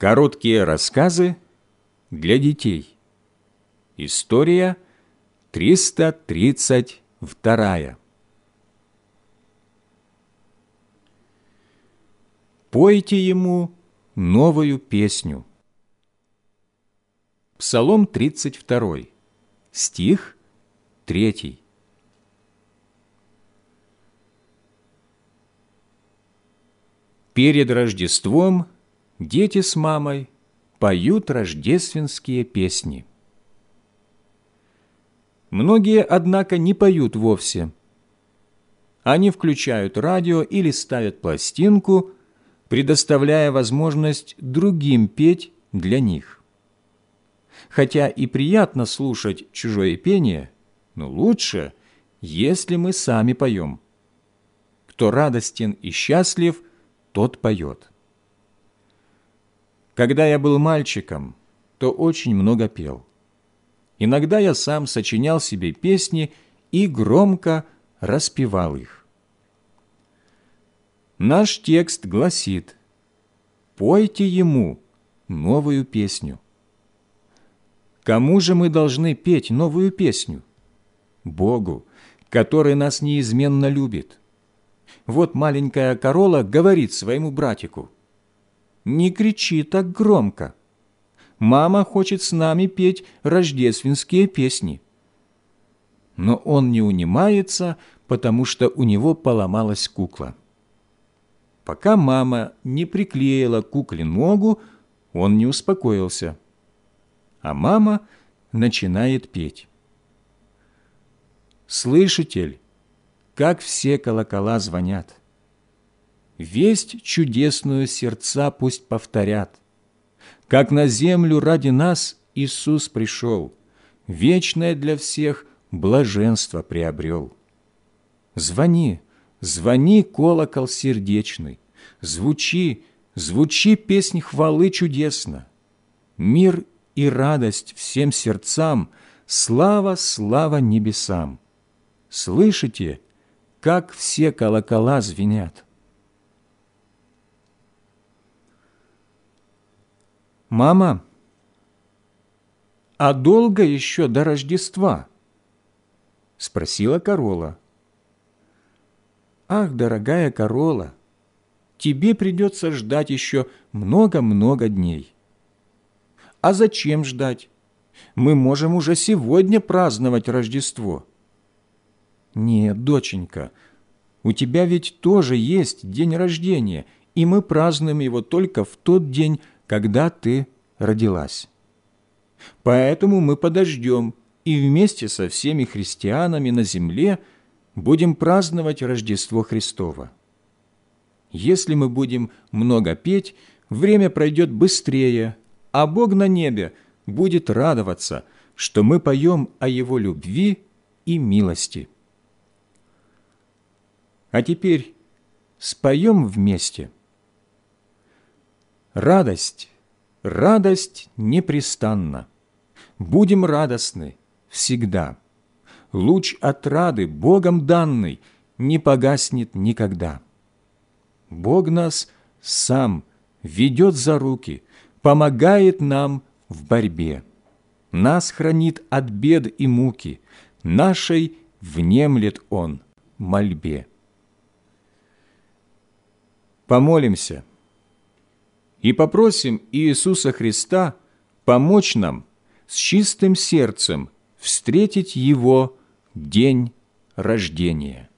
Короткие рассказы для детей. История 332. Пойте ему новую песню. Псалом 32, стих 3. Перед Рождеством дети с мамой поют рождественские песни. Многие, однако, не поют вовсе. Они включают радио или ставят пластинку, предоставляя возможность другим петь для них. Хотя и приятно слушать чужое пение, но лучше, если мы сами поем. Кто радостен и счастлив, тот поет. Когда я был мальчиком, то очень много пел. Иногда я сам сочинял себе песни и громко распевал их. Наш текст гласит «Пойте ему новую песню». Кому же мы должны петь новую песню? Богу, который нас неизменно любит. Вот маленькая корола говорит своему братику, «Не кричи так громко. Мама хочет с нами петь рождественские песни». Но он не унимается, потому что у него поломалась кукла. Пока мама не приклеила кукле ногу, он не успокоился. А мама начинает петь. «Слышитель, как все колокола звонят. Весть чудесную сердца пусть повторят. Как на землю ради нас Иисус пришел, вечное для всех блаженство приобрел. Звони, звони, колокол сердечный, звучи, звучи песнь хвалы чудесно. Мир и радость всем сердцам, слава, слава небесам. Слышите, как все колокола звенят. «Мама, а долго еще до Рождества?» — спросила Корола. «Ах, дорогая Корола, тебе придется ждать еще много-много дней». «А зачем ждать? Мы можем уже сегодня праздновать Рождество». «Нет, доченька, у тебя ведь тоже есть день рождения, и мы празднуем его только в тот день, когда ты родилась. Поэтому мы подождем и вместе со всеми христианами на земле будем праздновать Рождество Христово. Если мы будем много петь, время пройдет быстрее, а Бог на небе будет радоваться, что мы поем о Его любви и милости. А теперь споем вместе. Радость, радость непрестанна. Будем радостны всегда. Луч отрады, Богом данный, не погаснет никогда. Бог нас сам ведет за руки, помогает нам в борьбе. Нас хранит от бед и муки, нашей внемлет Он мольбе помолимся и попросим Иисуса Христа помочь нам с чистым сердцем встретить Его день рождения.